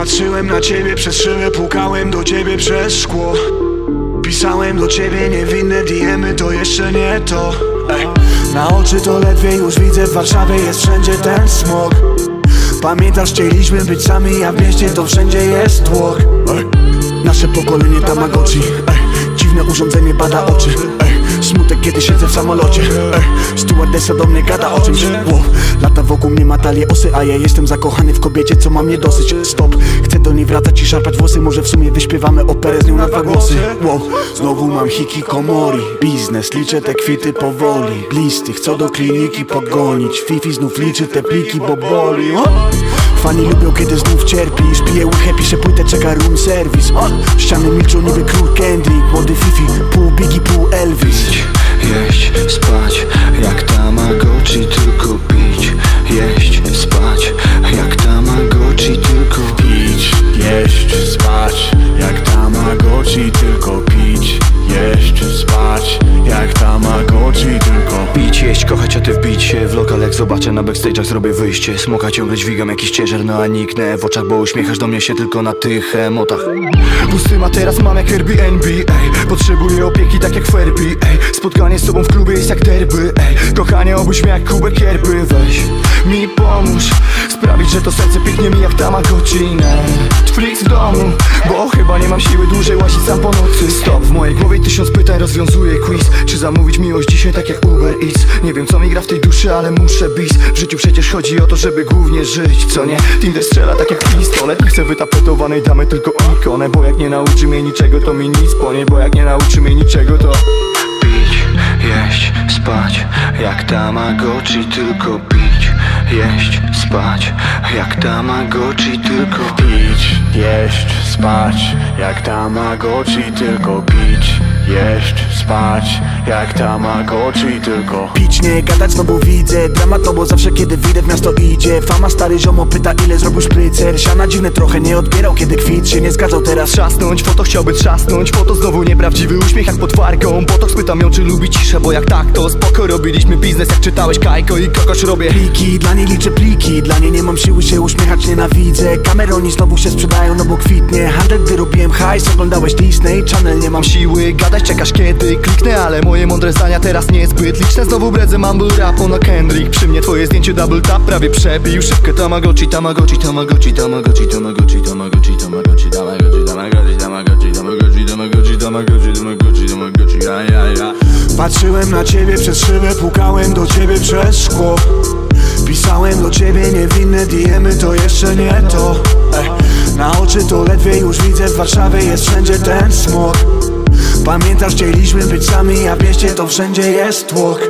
Patrzyłem na ciebie przez szybę, pukałem do ciebie przez szkło Pisałem do ciebie niewinne diemy, to jeszcze nie to Ej. Na oczy to ledwie już widzę, w Warszawie jest wszędzie ten smog Pamiętasz, chcieliśmy być sami, a w mieście to wszędzie jest tłok Ej. Nasze pokolenie Tamagotchi Ej. Dziwne urządzenie bada oczy Ej. Smutek kiedy siedzę w samolocie Ej. Stewardessa do mnie gada o czymś wow. Lata wokół mnie ma talie osy A ja jestem zakochany w kobiecie, co ma mnie dosyć Stop, chcę do niej wracać i szarpać włosy Może w sumie wyśpiewamy operę z nią na dwa głosy wow. Znowu mam hiki komori Biznes, liczę te kwity powoli Blisty, chcą do kliniki pogonić Fifi znów liczy te pliki, bo boli! Fani lubią kiedy znów cierpisz Piję łychę, piszę płytę, czeka room service! Ściany milczą niby król Kendrick the Fifi. Się w lokal Jak zobaczę na backstage'ach zrobię wyjście. Smoka ciągle dźwigam jakiś ciężar, no a niknę. W oczach Bo uśmiechasz do mnie się tylko na tych emotach. Pusty ma teraz mam jak Airbnb, ej Potrzebuję opieki tak jak Ferbi, ej Spotkanie z tobą w klubie jest jak derby, ej. Kochanie obudź mnie jak kubek yerby, weź mi pomóż Sprawić, że to serce pięknie mi jak Tamagotchi, Netflix w domu Bo chyba nie mam siły dłużej łazić sam po nocy rozwiązuję quiz. Czy zamówić miłość dzisiaj tak jak Uber Eats? Nie wiem co mi gra w tej duszy, ale muszę bis. W życiu przecież chodzi o to, żeby głównie żyć, co nie? Tinder strzela tak jak pistolet. Nie chcę wytapetowanej damy, tylko ikonę. Bo jak nie nauczy mnie niczego, to mi nic ponie Bo jak nie nauczy mnie niczego, to pić, jeść, spać. Jak Tamagotchi, tylko pić, jeść, spać. Jak Tamagotchi, tylko spać. Jak Tamagotchi, tylko pić Jeść, spać Jak Tamagotchi, tylko. Pić, nie gadać, no bo widzę Dramat, no bo zawsze kiedy wyjdę w miasto idzie. Fama stary ziomo pyta ile zrobił szprycer. Siana dziwne trochę nie odbierał kiedy kwit się nie zgadzał teraz. Trzasnąć, foto chciałby trzasnąć Foto znowu nieprawdziwy uśmiech jak pod wargą Botok spytam ją czy lubi ciszę, bo jak tak to spoko Robiliśmy biznes jak czytałeś Kajko i kogoś robię. Pliki, dla niej liczę pliki Dla niej nie mam siły się uśmiechać, nienawidzę. Kameroni znowu się sprzedają, no bo kwitnie. Handel, gdy hajs, oglądałeś Disney Channel, nie mam siły gadać, czekasz kiedy kliknę Ale moje mądre zdania teraz niezbyt liczne Znowu bredzę mumble rap, ono Kendrick Przy mnie twoje zdjęcie double tap prawie przebił Szybkę Tamagotchi, Tamagotchi, Tamagotchi, Tamagotchi, Tamagotchi, Tamagotchi, Tamagotchi, Tamagotchi, Tamagotchi, Tamagotchi, Tamagotchi, Tamagotchi, Tamagotchi, Tamagotchi, Tamagotchi, ja, ja, ja Patrzyłem na ciebie przez szybę, pukałem do ciebie przez szkło Pisałem do ciebie niewinne diemy, to jeszcze nie to. Na oczy to ledwie już widzę, w Warszawie jest wszędzie ten smog Pamiętasz, chcieliśmy być sami, a w mieście to wszędzie jest tłok.